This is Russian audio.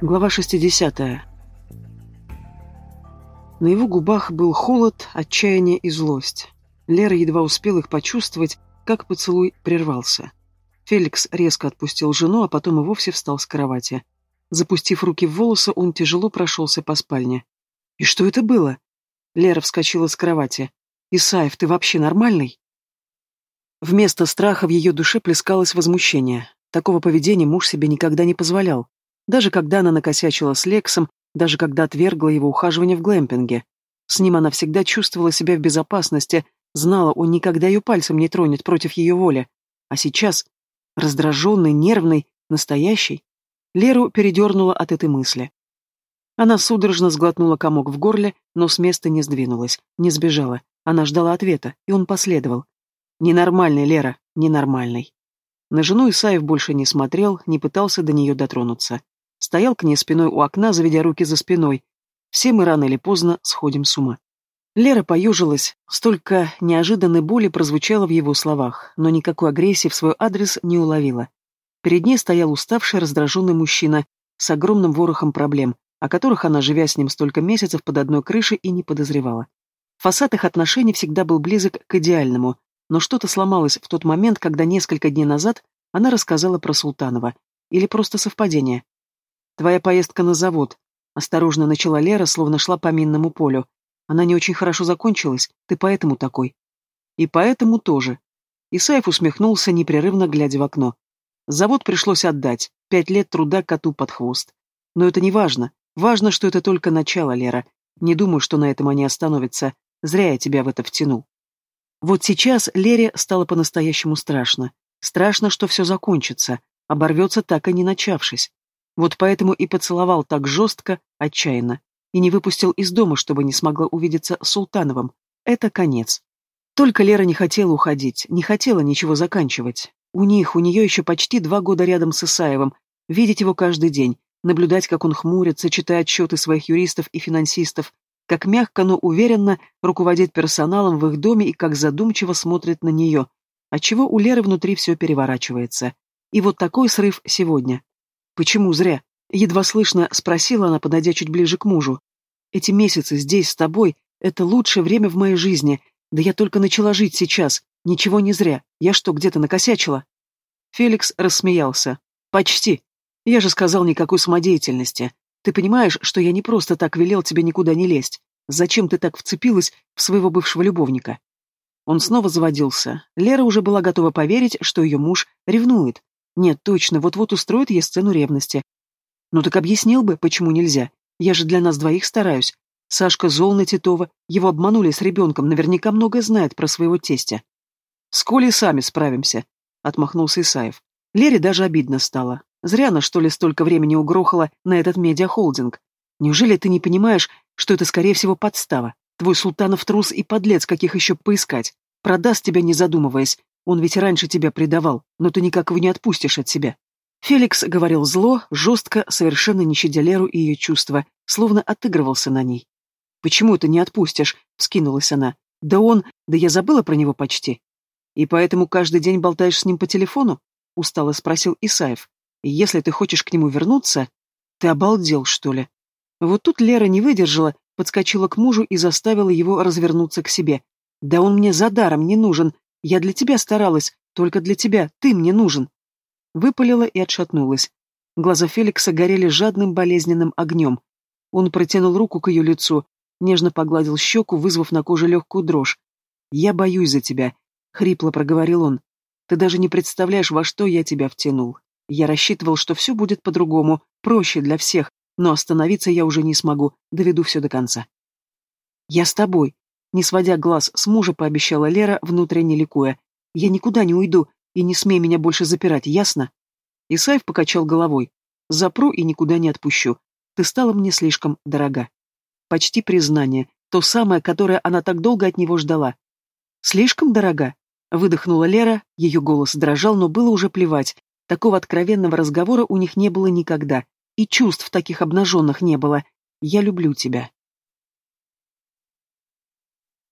Глава 60. На его губах был холод, отчаяние и злость. Лера едва успела их почувствовать, как поцелуй прервался. Феликс резко отпустил жену, а потом и вовсе встал с кровати. Запустив руки в волосы, он тяжело прошелся по спальне. «И что это было?» Лера вскочила с кровати. «Исаев, ты вообще нормальный?» Вместо страха в ее душе плескалось возмущение. Такого поведения муж себе никогда не позволял. Даже когда она накосячила с Лексом, даже когда отвергла его ухаживание в глэмпинге. С ним она всегда чувствовала себя в безопасности, знала, он никогда ее пальцем не тронет против ее воли. А сейчас, раздраженный, нервный, настоящий, Леру передернула от этой мысли. Она судорожно сглотнула комок в горле, но с места не сдвинулась, не сбежала. Она ждала ответа, и он последовал. «Ненормальный, Лера, ненормальный». На жену Исаев больше не смотрел, не пытался до нее дотронуться. Стоял к ней спиной у окна, заведя руки за спиной. Все мы рано или поздно сходим с ума. Лера поежилась, столько неожиданной боли прозвучало в его словах, но никакой агрессии в свой адрес не уловила. Перед ней стоял уставший, раздраженный мужчина с огромным ворохом проблем, о которых она, живя с ним столько месяцев под одной крышей, и не подозревала. Фасад их отношений всегда был близок к идеальному, но что-то сломалось в тот момент, когда несколько дней назад она рассказала про Султанова. Или просто совпадение. «Твоя поездка на завод», — осторожно начала Лера, словно шла по минному полю. «Она не очень хорошо закончилась, ты поэтому такой». «И поэтому тоже». Исаев усмехнулся, непрерывно глядя в окно. Завод пришлось отдать, пять лет труда коту под хвост. Но это не важно. Важно, что это только начало, Лера. Не думаю, что на этом они остановятся. Зря я тебя в это втянул. Вот сейчас Лере стало по-настоящему страшно. Страшно, что все закончится, оборвется так и не начавшись. Вот поэтому и поцеловал так жестко, отчаянно. И не выпустил из дома, чтобы не смогла увидеться с Султановым. Это конец. Только Лера не хотела уходить, не хотела ничего заканчивать. У них, у нее еще почти два года рядом с Исаевым, видеть его каждый день, наблюдать, как он хмурится, читая отчеты своих юристов и финансистов, как мягко, но уверенно руководит персоналом в их доме и как задумчиво смотрит на нее, отчего у Леры внутри все переворачивается. И вот такой срыв сегодня. «Почему зря?» — едва слышно спросила она, подойдя чуть ближе к мужу. «Эти месяцы здесь, с тобой, это лучшее время в моей жизни. Да я только начала жить сейчас. Ничего не зря. Я что, где-то накосячила?» Феликс рассмеялся. «Почти. Я же сказал никакой самодеятельности. Ты понимаешь, что я не просто так велел тебе никуда не лезть. Зачем ты так вцепилась в своего бывшего любовника?» Он снова заводился. Лера уже была готова поверить, что ее муж ревнует. Нет, точно, вот-вот устроит ей сцену ревности. Ну так объяснил бы, почему нельзя. Я же для нас двоих стараюсь. Сашка зол на Титова, его обманули с ребенком, наверняка многое знает про своего тестя. С Колей сами справимся, отмахнулся Исаев. Лере даже обидно стало. Зря она, что ли, столько времени угрохала на этот медиахолдинг. Неужели ты не понимаешь, что это, скорее всего, подстава? Твой Султанов трус и подлец, каких еще поискать. Продаст тебя, не задумываясь, он ведь раньше тебя предавал, но ты никак его не отпустишь от себя. Феликс говорил зло, жестко, совершенно не щадя Леру и ее чувства, словно отыгрывался на ней. «Почему ты не отпустишь?» — вскинулась она. «Да он... Да я забыла про него почти». «И поэтому каждый день болтаешь с ним по телефону?» — устало спросил Исаев. «Если ты хочешь к нему вернуться...» «Ты обалдел, что ли?» Вот тут Лера не выдержала, подскочила к мужу и заставила его развернуться к себе. «Да он мне за даром не нужен, я для тебя старалась, только для тебя, ты мне нужен. Выпалила и отшатнулась. Глаза Феликса горели жадным болезненным огнем. Он протянул руку к ее лицу, нежно погладил щеку, вызвав на коже легкую дрожь. «Я боюсь за тебя», — хрипло проговорил он. «Ты даже не представляешь, во что я тебя втянул. Я рассчитывал, что все будет по-другому, проще для всех, но остановиться я уже не смогу, доведу все до конца». «Я с тобой», не сводя глаз с мужа, пообещала Лера, внутренне ликуя. «Я никуда не уйду, и не смей меня больше запирать, ясно?» Исаев покачал головой. «Запру и никуда не отпущу. Ты стала мне слишком дорога». Почти признание, то самое, которое она так долго от него ждала. «Слишком дорога?» Выдохнула Лера, ее голос дрожал, но было уже плевать. Такого откровенного разговора у них не было никогда. И чувств таких обнаженных не было. «Я люблю тебя».